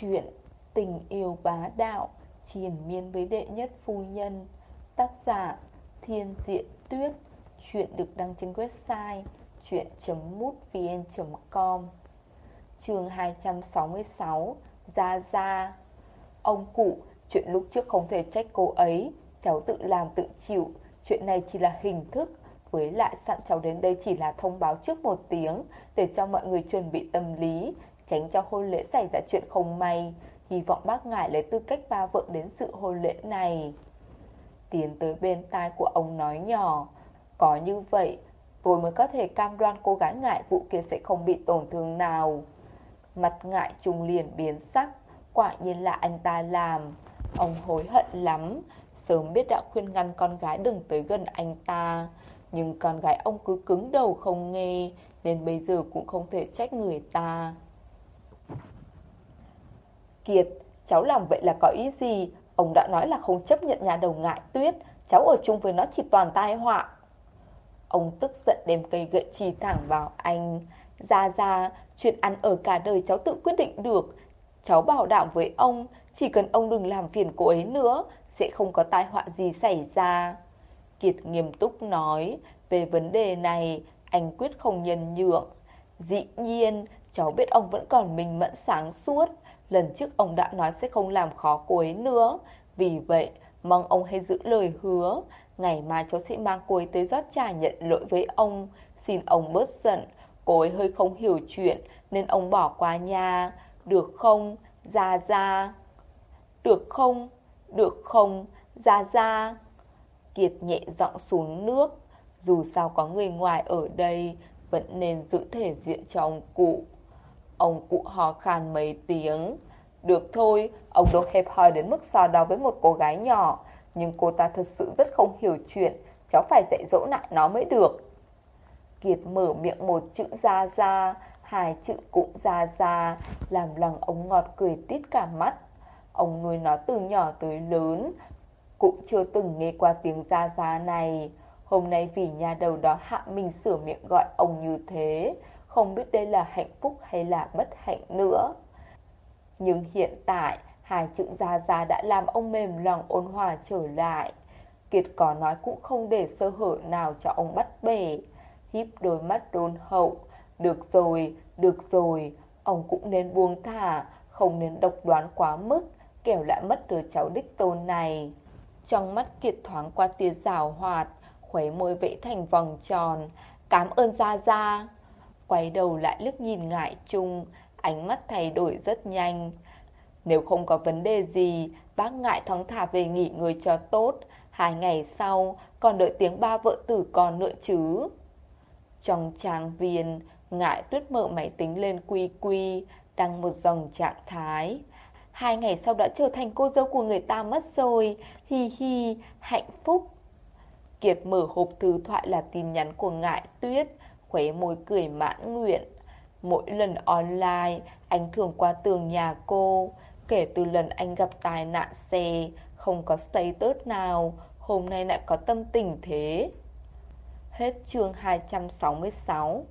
Chuyện tình yêu bá đạo Triền miên với đệ nhất phu nhân Tác giả Thiên Diện Tuyết. Chuyện được đăng trên website chuyện.mútvn.com trường 266 Gia Gia. Ông cụ, chuyện lúc trước không thể trách cô ấy. Cháu tự làm tự chịu. Chuyện này chỉ là hình thức. Với lại sẵn cháu đến đây chỉ là thông báo trước một tiếng Để cho mọi người chuẩn bị tâm lý. Tránh cho hôn lễ xảy ra chuyện không may. Hy vọng bác ngài lấy tư cách ba vợ đến sự hôn lễ này. Tiến tới bên tai của ông nói nhỏ, Có như vậy, Tôi mới có thể cam đoan cô gái ngại vụ kia sẽ không bị tổn thương nào. Mặt ngại trùng liền biến sắc, Quả nhiên là anh ta làm. Ông hối hận lắm, Sớm biết đã khuyên ngăn con gái đừng tới gần anh ta. Nhưng con gái ông cứ cứng đầu không nghe, Nên bây giờ cũng không thể trách người ta. Kiệt, cháu làm vậy là có ý gì? Ông đã nói là không chấp nhận nhà đầu ngại tuyết Cháu ở chung với nó chỉ toàn tai họa. Ông tức giận đem cây gậy chỉ thẳng vào anh. Ra ra, chuyện ăn ở cả đời cháu tự quyết định được. Cháu bảo đảm với ông Chỉ cần ông đừng làm phiền cô ấy nữa Sẽ không có tai họa gì xảy ra. Kiệt nghiêm túc nói Về vấn đề này Anh quyết không nhân nhượng. Dĩ nhiên cháu biết ông vẫn còn mình mẫn sáng suốt. Lần trước ông đã nói sẽ không làm khó cô ấy nữa. Vì vậy, mong ông hãy giữ lời hứa. Ngày mai cháu sẽ mang cô ấy tới rót trà nhận lỗi với ông. Xin ông bớt giận. Cô ấy hơi không hiểu chuyện, Nên ông bỏ qua nha. Được không? Ra ra Được không? Được không? Ra ra Kiệt nhẹ giọng xuống nước. Dù sao có người ngoài ở đây, Vẫn nên giữ thể diện cho ông cụ. Ông cụ hò khan mấy tiếng. Được thôi, ông đâu hẹp hòi đến mức so đo với một cô gái nhỏ. Nhưng cô ta thật sự rất không hiểu chuyện. Cháu phải dạy dỗ lại nó mới được. Kiệt mở miệng một chữ ra ra Hai chữ cũng ra ra Làm lòng ông ngọt cười tít cả mắt. Ông nuôi nó từ nhỏ tới lớn Cũng chưa từng nghe qua tiếng ra ra này. Hôm nay vì nhà đầu đó hạ mình sửa miệng gọi ông như thế không biết đây là hạnh phúc hay là bất hạnh nữa. Nhưng hiện tại, hai chữ Gia Gia đã làm ông mềm lòng ôn hòa trở lại. Kiệt có nói cũng không để sơ hở nào cho ông bắt bể. Híp đôi mắt đôn hậu. Được rồi, được rồi, ông cũng nên buông thả, không nên độc đoán quá mức, kẻo lại mất đứa cháu đích tôn này. Trong mắt Kiệt thoáng qua tia rào hoạt, khuấy môi vẽ thành vòng tròn. Cảm ơn Gia Gia. Quay đầu lại liếc nhìn ngại chung Ánh mắt thay đổi rất nhanh. Nếu không có vấn đề gì Bác ngại thắng thả về nghỉ người cho tốt. Hai ngày sau Còn đợi tiếng ba vợ tử con nữa chứ. Trong trang viên Ngại tuyết mở máy tính lên quy quy Đăng một dòng trạng thái. Hai ngày sau đã trở thành cô dâu của người ta mất rồi. Hi hi, hạnh phúc. Kiệt mở hộp thư thoại là tin nhắn của ngại tuyết khóe môi cười mãn nguyện. Mỗi lần online, anh thường qua tường nhà cô. Kể từ lần anh gặp tai nạn xe, không có status nào, hôm nay lại có tâm tình thế. Hết chương 266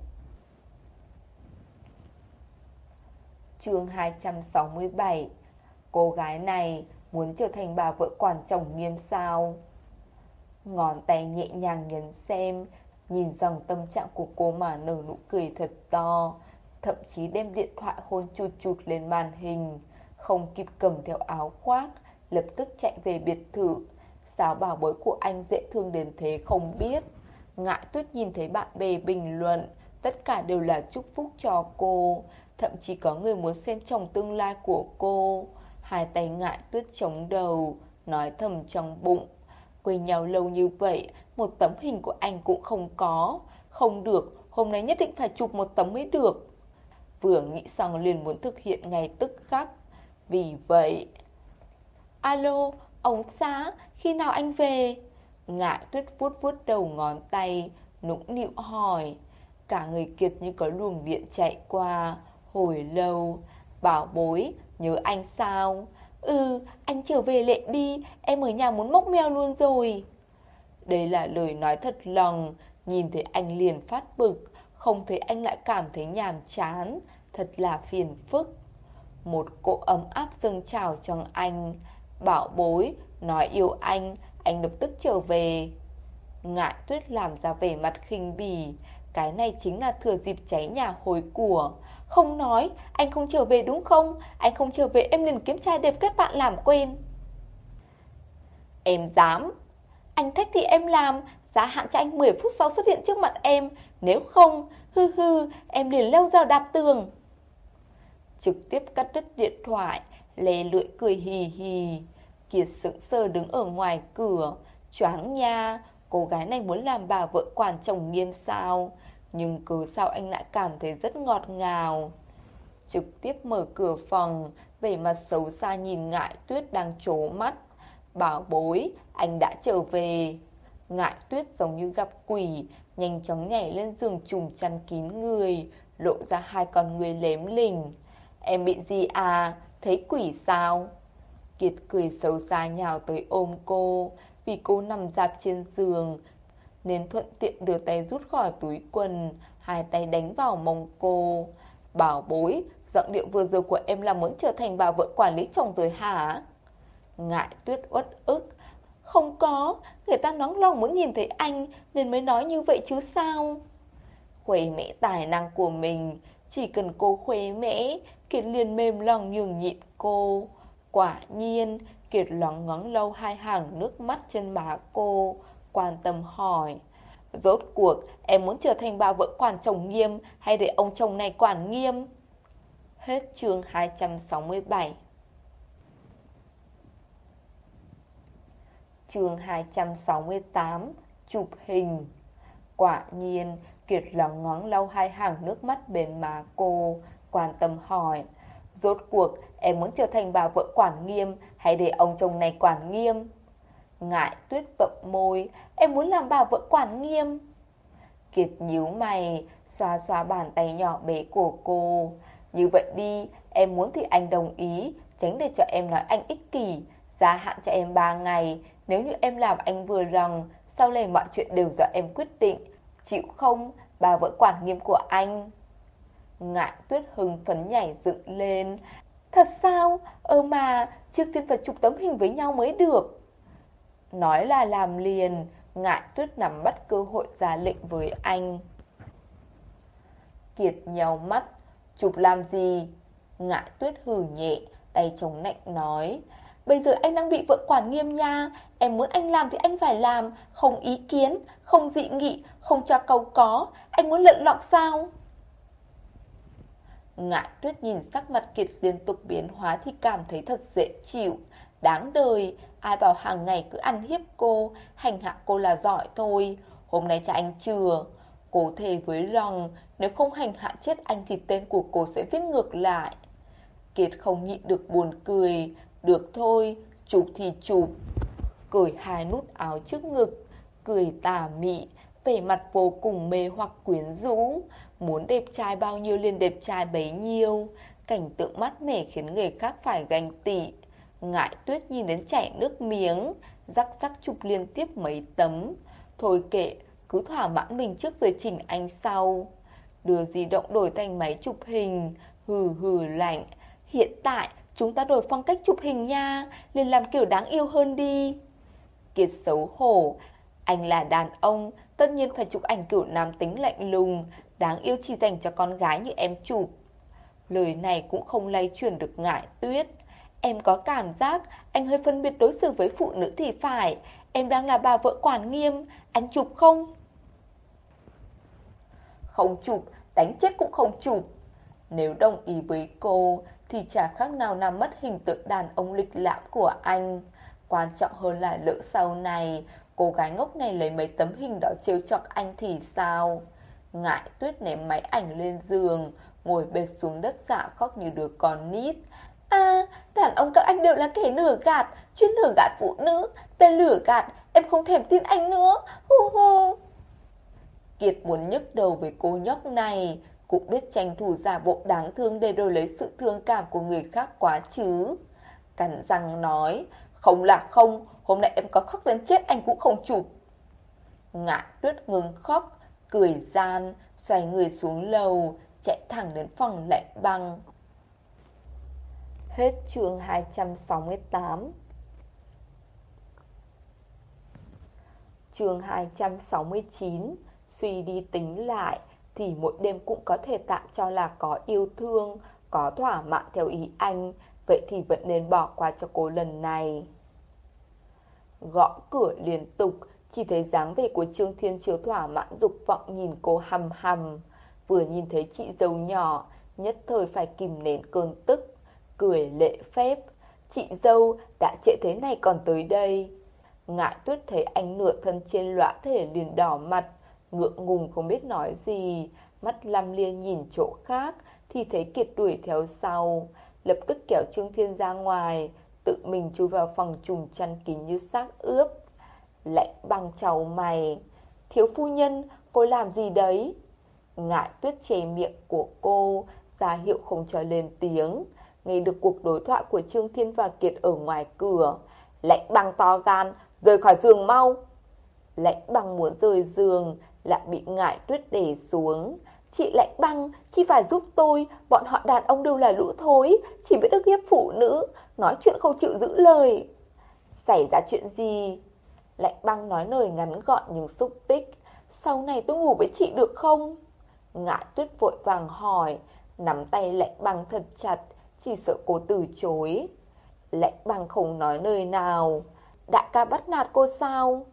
Chương 267 Cô gái này muốn trở thành bà vợ quản chồng nghiêm sao Ngón tay nhẹ nhàng nhấn xem Nhìn rằng tâm trạng của cô mà nở nụ cười thật to, Thậm chí đem điện thoại hôn chụt chụt lên màn hình. Không kịp cầm theo áo khoác, Lập tức chạy về biệt thự. Sao bảo bối của anh dễ thương đến thế không biết. Ngại tuyết nhìn thấy bạn bè bình luận, Tất cả đều là chúc phúc cho cô. Thậm chí có người muốn xem chồng tương lai của cô. Hai tay ngại tuyết chống đầu, Nói thầm trong bụng. Quên nhau lâu như vậy một tấm hình của anh cũng không có. Không được, hôm nay nhất định phải chụp một tấm mới được. Vừa nghĩ xong liền muốn thực hiện ngay tức khắc. Vì vậy... Alo, ông xã, khi nào anh về? Ngại tuyết vuốt vuốt đầu ngón tay, nũng nịu hỏi. Cả người kiệt như có luồng điện chạy qua, hồi lâu. Bảo bối, nhớ anh sao? Ừ, anh trở về lệ đi, em ở nhà muốn mốc mèo luôn rồi. Đây là lời nói thật lòng, nhìn thấy anh liền phát bực, không thấy anh lại cảm thấy nhàm chán, thật là phiền phức. Một cỗ ấm áp dâng trào trong anh. Bảo bối Nói yêu anh Anh lập tức trở về. Ngại tuyết làm ra vẻ mặt khinh bỉ. Cái này chính là thừa dịp cháy nhà hồi của. Không nói Anh không trở về đúng không? Anh không trở về em liền kiếm trai đẹp kết bạn làm quen. Em dám. Anh thích thì em làm. Giá hạn cho anh 10 phút sau xuất hiện trước mặt em. Nếu không, Hư hư, Em liền leo rào đạp tường. Trực tiếp cắt đứt điện thoại, lè lưỡi cười hì hì. Kiệt sững sờ đứng ở ngoài cửa. Choáng nha, Cô gái này muốn làm bà vợ quản chồng nghiêm sao? Nhưng cứ sao anh lại cảm thấy rất ngọt ngào? Trực tiếp mở cửa phòng, vẻ mặt xấu xa nhìn ngại tuyết đang trố mắt. Bảo bối, Anh đã trở về. Ngại tuyết giống như gặp quỷ, Nhanh chóng nhảy lên giường trùm chăn kín người, Lộ ra hai con người lém lình Em bị gì à? Thấy quỷ sao? Kiệt cười xấu xa nhào tới ôm cô. Vì cô nằm dạp trên giường, Nên thuận tiện đưa tay rút khỏi túi quần, Hai tay đánh vào mông cô. Bảo bối, Giọng điệu vừa rồi của em là muốn trở thành bà vợ quản lý chồng rồi hả? Ngại tuyết uất ức. Không có, Người ta nóng lòng muốn nhìn thấy anh, Nên mới nói như vậy chứ sao? Khuấy mẽ tài năng của mình, Chỉ cần cô khuấy mẽ Kiệt liền mềm lòng nhường nhịn cô. Quả nhiên, Kiệt lóng ngóng lâu hai hàng nước mắt trên má cô, Quan tâm hỏi, Rốt cuộc em muốn trở thành bà vợ quản chồng nghiêm Hay để ông chồng này quản nghiêm? Hết chương 267 chương 268 Chụp hình. Quả nhiên, Kiệt lòng ngóng lau hai hàng nước mắt bên má cô Quan tâm hỏi. Rốt cuộc, em muốn trở thành bà vợ quản nghiêm Hay để ông chồng này quản nghiêm? Ngại tuyết bậm môi, Em muốn làm bà vợ quản nghiêm. Kiệt nhíu mày, Xoa xoa bàn tay nhỏ bé của cô. Như vậy đi, Em muốn thì anh đồng ý, Tránh để cho em nói anh ích kỷ Giá hạn cho em 3 ngày nếu như em làm anh vừa rằng sau này mọi chuyện đều do em quyết định. Chịu không, bà vợ quản nghiêm của anh. Ngại tuyết hưng phấn nhảy dựng lên. Thật sao? Ơ mà, trước tiên phải chụp tấm hình với nhau mới được. Nói là làm liền, ngại tuyết nắm bắt cơ hội ra lệnh với anh. Kiệt nhau mắt, chụp làm gì? Ngại tuyết hừ nhẹ, tay chống nạnh nói. Bây giờ anh đang bị vợ quản nghiêm nha. Em muốn anh làm thì anh phải làm. Không ý kiến, không dị nghị Không cho cầu có. Anh muốn lận lọc sao? Ngại tuyết nhìn sắc mặt kiệt liên tục biến hóa Thì cảm thấy thật dễ chịu. Đáng đời Ai bảo hàng ngày cứ ăn hiếp cô Hành hạ cô là giỏi thôi. Hôm nay cho anh chừa. Cô thề với rằng Nếu không hành hạ chết anh Thì tên của cô sẽ viết ngược lại. Kiệt không nhịn được buồn cười được thôi, chụp thì chụp. Cởi hai nút áo trước ngực, cười tà mị, vẻ mặt vô cùng mê hoặc quyến rũ. Muốn đẹp trai bao nhiêu liền đẹp trai bấy nhiêu. Cảnh tượng mát mẻ khiến người khác phải ganh tị. Ngại tuyết nhìn đến chảy nước miếng, rắc rắc chụp liên tiếp mấy tấm. Thôi kệ, cứ thỏa mãn mình trước rồi chỉnh anh sau. Đưa di động đổi thành máy chụp hình, hừ hừ lạnh. Hiện tại Chúng ta đổi phong cách chụp hình nha, liền làm kiểu đáng yêu hơn đi. Kiệt xấu hổ, Anh là đàn ông, Tất nhiên phải chụp ảnh kiểu nam tính lạnh lùng, Đáng yêu chỉ dành cho con gái như em chụp. Lời này cũng không lay chuyển được ngại tuyết. Em có cảm giác Anh hơi phân biệt đối xử với phụ nữ thì phải. Em đang là bà vợ quản nghiêm, Anh chụp không? Không chụp, Đánh chết cũng không chụp. Nếu đồng ý với cô thì chả khác nào làm mất hình tượng đàn ông lịch lãm của anh. Quan trọng hơn là lỡ sau này, cô gái ngốc này lấy mấy tấm hình đó trêu chọc anh thì sao? Ngại tuyết ném máy ảnh lên giường, ngồi bệt xuống đất dạ khóc như đứa con nít. À, đàn ông các anh đều là kẻ lừa gạt, chuyên lừa gạt phụ nữ, tên lừa gạt, em không thèm tin anh nữa, hu hu. Kiệt muốn nhức đầu với cô nhóc này, cũng biết tranh thủ giả bộ đáng thương để đổi lấy sự thương cảm của người khác quá chứ. Cắn răng nói, không là không, hôm nay em có khóc đến chết anh cũng không chụp. Ngã tuyết ngừng khóc, cười gian, xoay người xuống lầu, chạy thẳng đến phòng lạnh băng. Hết chương 268 chương 269 Suy đi tính lại thì mỗi đêm cũng có thể tạm cho là có yêu thương Có thỏa mãn theo ý anh Vậy thì vẫn nên bỏ qua cho cô lần này Gõ cửa liên tục Chỉ thấy dáng vẻ của Trương Thiên Chiếu thỏa mãn dục vọng nhìn cô hầm hầm Vừa nhìn thấy chị dâu nhỏ Nhất thời phải kìm nén cơn tức cười lệ phép. Chị dâu đã trễ thế này còn tới đây. Ngại tuyết thấy anh nửa thân trên lõa thể liền đỏ mặt, ngượng ngùng không biết nói gì. Mắt lăm lia nhìn chỗ khác, thì thấy Kiệt đuổi theo sau. Lập tức kéo Trương Thiên ra ngoài, tự mình chui vào phòng trùng chăn kín như xác ướp. Lạnh bằng chầu mày. Thiếu phu nhân, cô làm gì đấy? Ngại tuyết che miệng của cô, ra hiệu không cho lên tiếng nghe được cuộc đối thoại của Trương Thiên và Kiệt ở ngoài cửa. Lạnh băng to gan, rời khỏi giường mau. Lạnh băng muốn rời giường, lại bị ngại tuyết đè xuống. Chị Lạnh băng, chị phải giúp tôi, bọn họ đàn ông đều là lũ thối, chỉ biết ức hiếp phụ nữ, nói chuyện không chịu giữ lời. Xảy ra chuyện gì? Lạnh băng nói lời ngắn gọn nhưng xúc tích. Sau này tôi ngủ với chị được không? Ngại tuyết vội vàng hỏi, nắm tay lạnh băng thật chặt, chỉ sợ cô từ chối. Lạnh Băng không nói lời nào. Đại ca bắt nạt cô sao?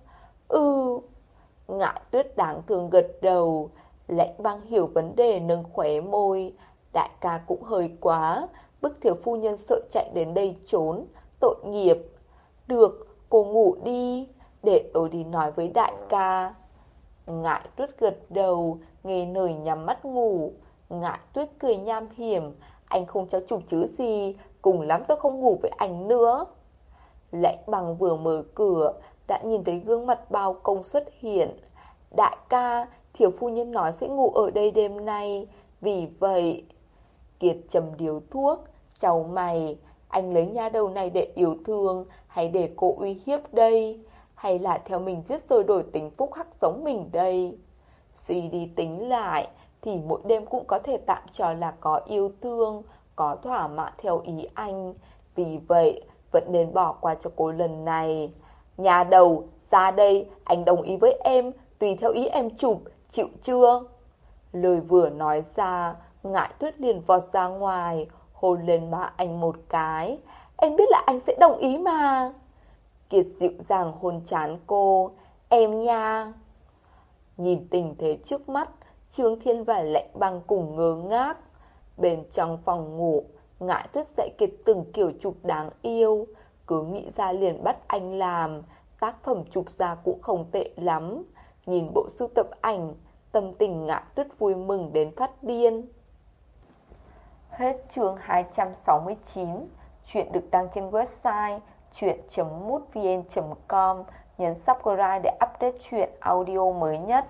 Ừ. Ngại tuyết đáng thường gật đầu. lãnh băng hiểu vấn đề nâng khóe môi. Đại ca cũng hơi quá. Bức thiếu phu nhân sợ chạy đến đây trốn. Tội nghiệp. Được, cô ngủ đi. Để tôi đi nói với đại ca. Ngại tuyết gật đầu, nghe nời nhắm mắt ngủ. Ngại tuyết cười nham hiểm, anh không cho chụp chứ gì, cùng lắm tôi không ngủ với anh nữa. Lãnh bằng vừa mở cửa, đã nhìn thấy gương mặt bao công xuất hiện. Đại ca, thiếu phu nhân nói sẽ ngủ ở đây đêm nay, vì vậy... Kiệt trầm điều thuốc, cháu mày, anh lấy nha đầu này để yêu thương hay để cô uy hiếp đây? Hay là theo mình giết rồi đổi tính phúc hắc giống mình đây? Suy đi tính lại, thì mỗi đêm cũng có thể tạm cho là có yêu thương, có thỏa mãn theo ý anh. Vì vậy, vẫn nên bỏ qua cho cô lần này. Nhà đầu, ra đây, anh đồng ý với em, tùy theo ý em chụp, chịu chưa? Lời vừa nói ra, ngại tuyết liền vọt ra ngoài, hôn lên má anh một cái. Em biết là anh sẽ đồng ý mà. Kiệt dịu dàng hôn chán cô. Em nha. Nhìn tình thế trước mắt, Trương Thiên và Lệnh Băng cùng ngơ ngác. Bên trong phòng ngủ, ngại tuyết dạy kiệt từng kiểu chụp đáng yêu. Cứ nghĩ ra liền bắt anh làm, tác phẩm chụp ra cũng không tệ lắm. Nhìn bộ sưu tập ảnh, tâm tình ngạ tuyết vui mừng đến phát điên. Hết chương 269, chuyện được đăng trên website chuyện.mútvn.com. Nhấn subscribe để update chuyện audio mới nhất.